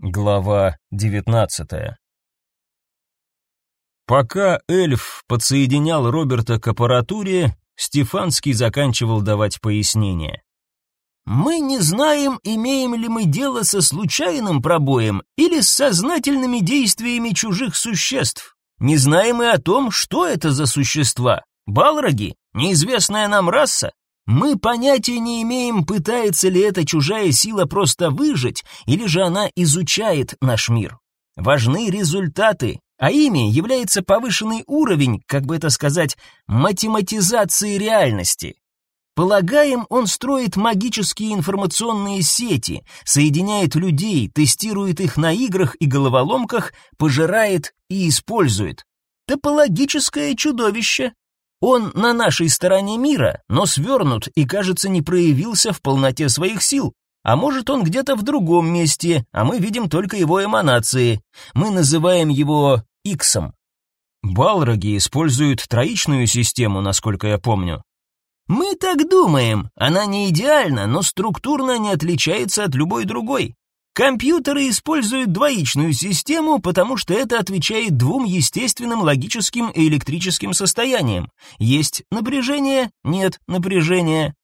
Глава 19. Пока эльф подсоединял Роберта к аппаратуре, Стефанский заканчивал давать пояснения. Мы не знаем, имеем ли мы дело со случайным пробоем или с сознательными действиями чужих существ. Не знаем и о том, что это за существа. Балроги? Неизвестная нам раса? Мы понятия не имеем, пытается ли эта чужая сила просто выжить, или же она изучает наш мир. Важны результаты, а ими является повышенный уровень, как бы это сказать, математизации реальности. Полагаем, он строит магические информационные сети, соединяет людей, тестирует их на играх и головоломках, пожирает и использует. Топологическое чудовище, он на нашей стороне мира, но свернут и, кажется, не проявился в полноте своих сил. А может, он где-то в другом месте, а мы видим только его эманации. Мы называем его Иксом. Балроги используют троичную систему, насколько я помню. Мы так думаем. Она не идеальна, но структурно не отличается от любой другой. Компьютеры используют двоичную систему, потому что это отвечает двум естественным логическим и электрическим состояниям. Есть напряжение, нет напряжения.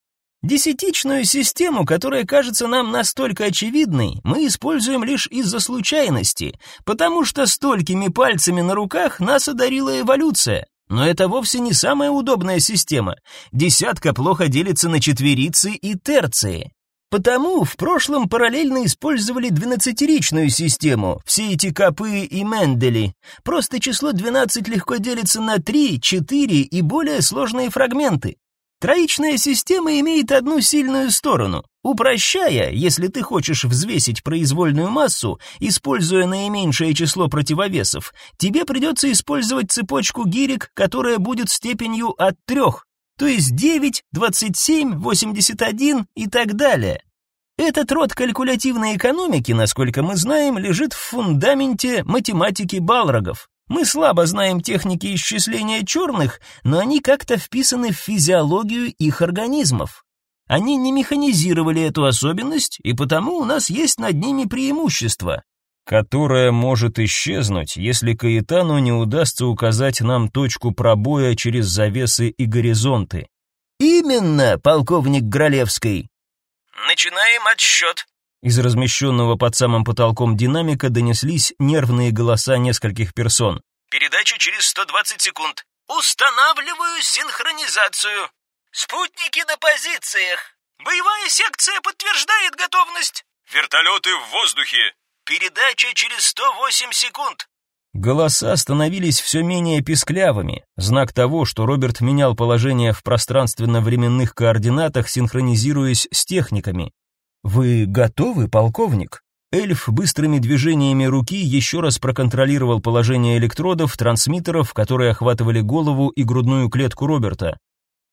Десятичную систему, которая кажется нам настолько очевидной, мы используем лишь из-за случайности, потому что столькими пальцами на руках нас одарила эволюция. Но это вовсе не самая удобная система. Десятка плохо делится на четверицы и терции. Потому в прошлом параллельно использовали двенадцатиричную систему, все эти копы и Мендели. Просто число 12 легко делится на 3, 4 и более сложные фрагменты. Троичная система имеет одну сильную сторону. Упрощая, если ты хочешь взвесить произвольную массу, используя наименьшее число противовесов, тебе придется использовать цепочку гирек, которая будет степенью от трех то есть 9, 27, 81 и так далее. Этот род калькулятивной экономики, насколько мы знаем, лежит в фундаменте математики Балрогов. Мы слабо знаем техники исчисления черных, но они как-то вписаны в физиологию их организмов. Они не механизировали эту особенность, и потому у нас есть над ними преимущество которая может исчезнуть, если Каэтану не удастся указать нам точку пробоя через завесы и горизонты. Именно, полковник Гролевский. Начинаем отсчет. Из размещенного под самым потолком динамика донеслись нервные голоса нескольких персон. Передача через 120 секунд. Устанавливаю синхронизацию. Спутники на позициях. Боевая секция подтверждает готовность. Вертолеты в воздухе. Передача через 108 секунд. Голоса становились все менее писклявыми, знак того, что Роберт менял положение в пространственно-временных координатах, синхронизируясь с техниками. «Вы готовы, полковник?» Эльф быстрыми движениями руки еще раз проконтролировал положение электродов, трансмиттеров, которые охватывали голову и грудную клетку Роберта.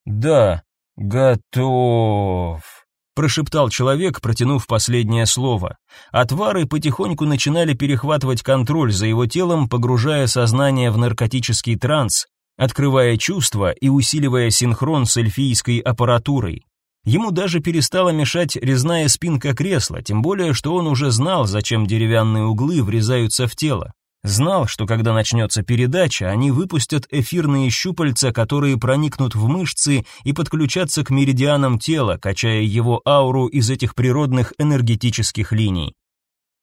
«Да, готов» прошептал человек, протянув последнее слово. Отвары потихоньку начинали перехватывать контроль за его телом, погружая сознание в наркотический транс, открывая чувства и усиливая синхрон с эльфийской аппаратурой. Ему даже перестала мешать резная спинка кресла, тем более, что он уже знал, зачем деревянные углы врезаются в тело. Знал, что когда начнется передача, они выпустят эфирные щупальца, которые проникнут в мышцы и подключатся к меридианам тела, качая его ауру из этих природных энергетических линий.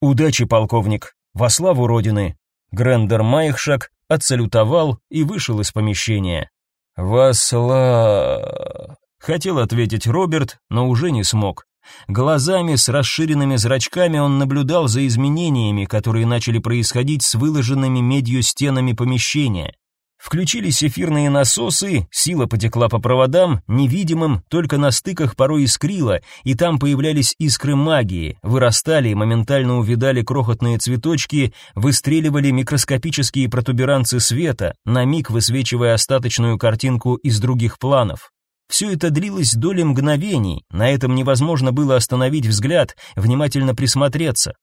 «Удачи, полковник! Во славу Родины!» Грендер Майхшак отсалютовал и вышел из помещения. «Во сла...» Хотел ответить Роберт, но уже не смог. Глазами с расширенными зрачками он наблюдал за изменениями, которые начали происходить с выложенными медью стенами помещения. Включились эфирные насосы, сила потекла по проводам, невидимым, только на стыках порой искрила, и там появлялись искры магии, вырастали и моментально увидали крохотные цветочки, выстреливали микроскопические протуберанцы света, на миг высвечивая остаточную картинку из других планов. Все это длилось доли мгновений, на этом невозможно было остановить взгляд, внимательно присмотреться.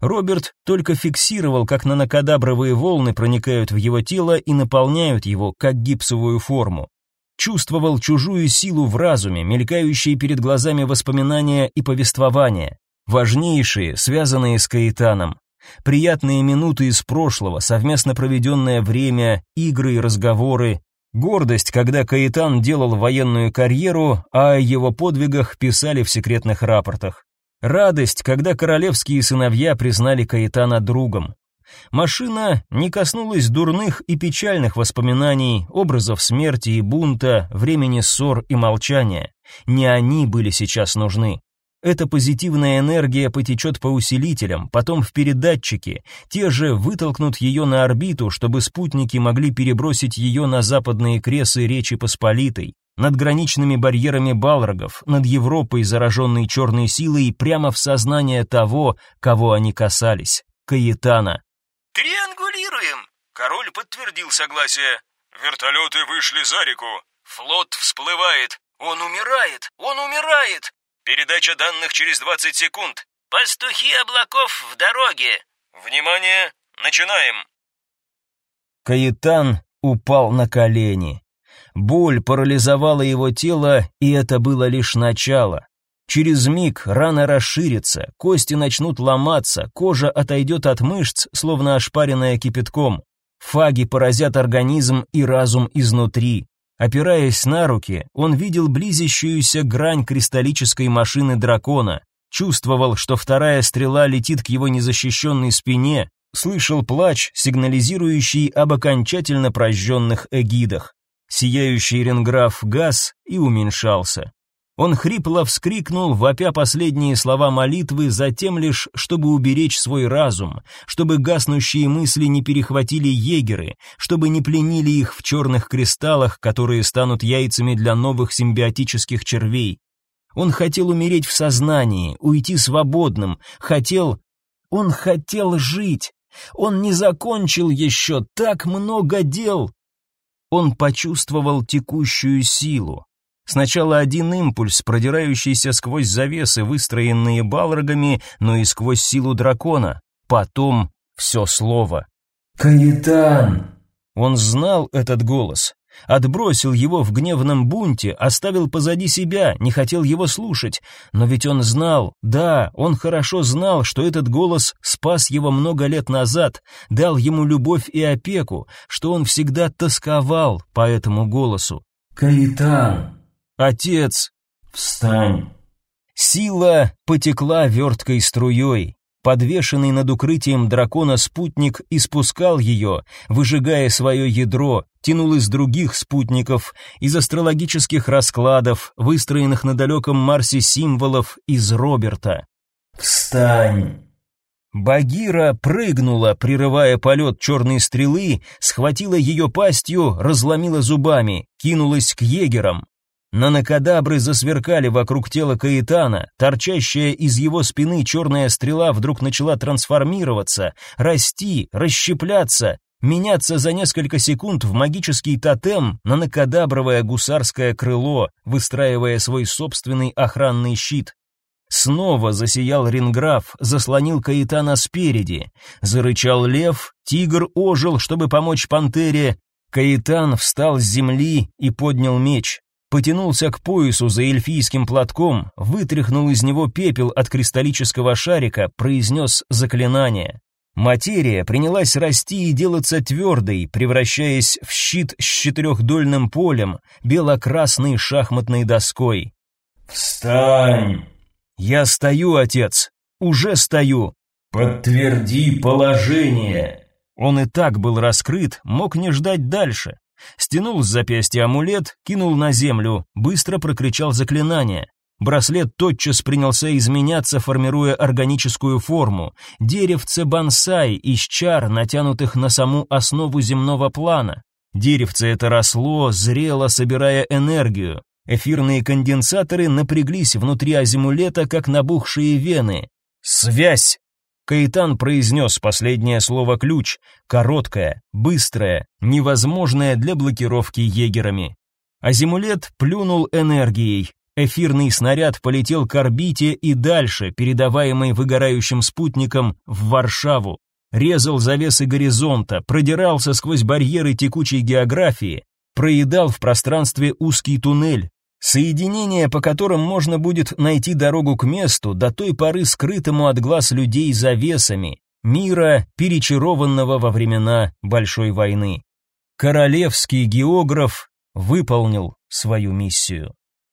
Роберт только фиксировал, как нанокадабровые волны проникают в его тело и наполняют его, как гипсовую форму. Чувствовал чужую силу в разуме, мелькающие перед глазами воспоминания и повествования, важнейшие, связанные с Каэтаном. Приятные минуты из прошлого, совместно проведенное время, игры и разговоры, гордость, когда Каэтан делал военную карьеру, а о его подвигах писали в секретных рапортах. Радость, когда королевские сыновья признали Каэтана другом. Машина не коснулась дурных и печальных воспоминаний, образов смерти и бунта, времени ссор и молчания. Не они были сейчас нужны. Эта позитивная энергия потечет по усилителям, потом в передатчики, те же вытолкнут ее на орбиту, чтобы спутники могли перебросить ее на западные кресы Речи Посполитой, над граничными барьерами Балрогов, над Европой, зараженной черной силой, прямо в сознание того, кого они касались, Каэтана. «Триангулируем!» Король подтвердил согласие. «Вертолеты вышли за реку. Флот всплывает. Он умирает! Он умирает!» Передача данных через 20 секунд. Пастухи облаков в дороге. Внимание, начинаем. Каитан упал на колени. Боль парализовала его тело, и это было лишь начало. Через миг рана расширится, кости начнут ломаться, кожа отойдет от мышц, словно ошпаренная кипятком. Фаги поразят организм и разум изнутри. Опираясь на руки, он видел близящуюся грань кристаллической машины дракона, чувствовал, что вторая стрела летит к его незащищенной спине, слышал плач, сигнализирующий об окончательно прожженных эгидах. Сияющий ренграф газ и уменьшался. Он хрипло вскрикнул, вопя последние слова молитвы, затем лишь, чтобы уберечь свой разум, чтобы гаснущие мысли не перехватили егеры, чтобы не пленили их в черных кристаллах, которые станут яйцами для новых симбиотических червей. Он хотел умереть в сознании, уйти свободным, хотел... Он хотел жить. Он не закончил еще так много дел. Он почувствовал текущую силу. Сначала один импульс, продирающийся сквозь завесы, выстроенные балрогами, но и сквозь силу дракона. Потом все слово. «Каэтан!» Он знал этот голос. Отбросил его в гневном бунте, оставил позади себя, не хотел его слушать. Но ведь он знал, да, он хорошо знал, что этот голос спас его много лет назад, дал ему любовь и опеку, что он всегда тосковал по этому голосу. «Каэтан!» «Отец, встань!» Сила потекла верткой струей. Подвешенный над укрытием дракона спутник испускал ее, выжигая свое ядро, тянул из других спутников, из астрологических раскладов, выстроенных на далеком Марсе символов из Роберта. «Встань!» Багира прыгнула, прерывая полет черной стрелы, схватила ее пастью, разломила зубами, кинулась к егерам. Нанокадабры засверкали вокруг тела Каэтана, торчащая из его спины черная стрела вдруг начала трансформироваться, расти, расщепляться, меняться за несколько секунд в магический тотем, нанокадабровое гусарское крыло, выстраивая свой собственный охранный щит. Снова засиял Ринграф, заслонил Каэтана спереди. Зарычал лев, тигр ожил, чтобы помочь пантере. Каэтан встал с земли и поднял меч потянулся к поясу за эльфийским платком, вытряхнул из него пепел от кристаллического шарика, произнес заклинание. Материя принялась расти и делаться твердой, превращаясь в щит с четырехдольным полем, бело-красной шахматной доской. «Встань!» «Я стою, отец! Уже стою!» «Подтверди положение!» Он и так был раскрыт, мог не ждать дальше. Стянул с запястья амулет, кинул на землю, быстро прокричал заклинание. Браслет тотчас принялся изменяться, формируя органическую форму. Деревце бонсай из чар, натянутых на саму основу земного плана. Деревце это росло, зрело, собирая энергию. Эфирные конденсаторы напряглись внутри азимулета, как набухшие вены. Связь! Каитан произнес последнее слово «ключ», короткое, быстрое, невозможное для блокировки егерами. Азимулет плюнул энергией. Эфирный снаряд полетел к орбите и дальше, передаваемый выгорающим спутником, в Варшаву. Резал завесы горизонта, продирался сквозь барьеры текучей географии, проедал в пространстве узкий туннель, Соединение, по которым можно будет найти дорогу к месту, до той поры скрытому от глаз людей завесами, мира, перечарованного во времена Большой войны. Королевский географ выполнил свою миссию.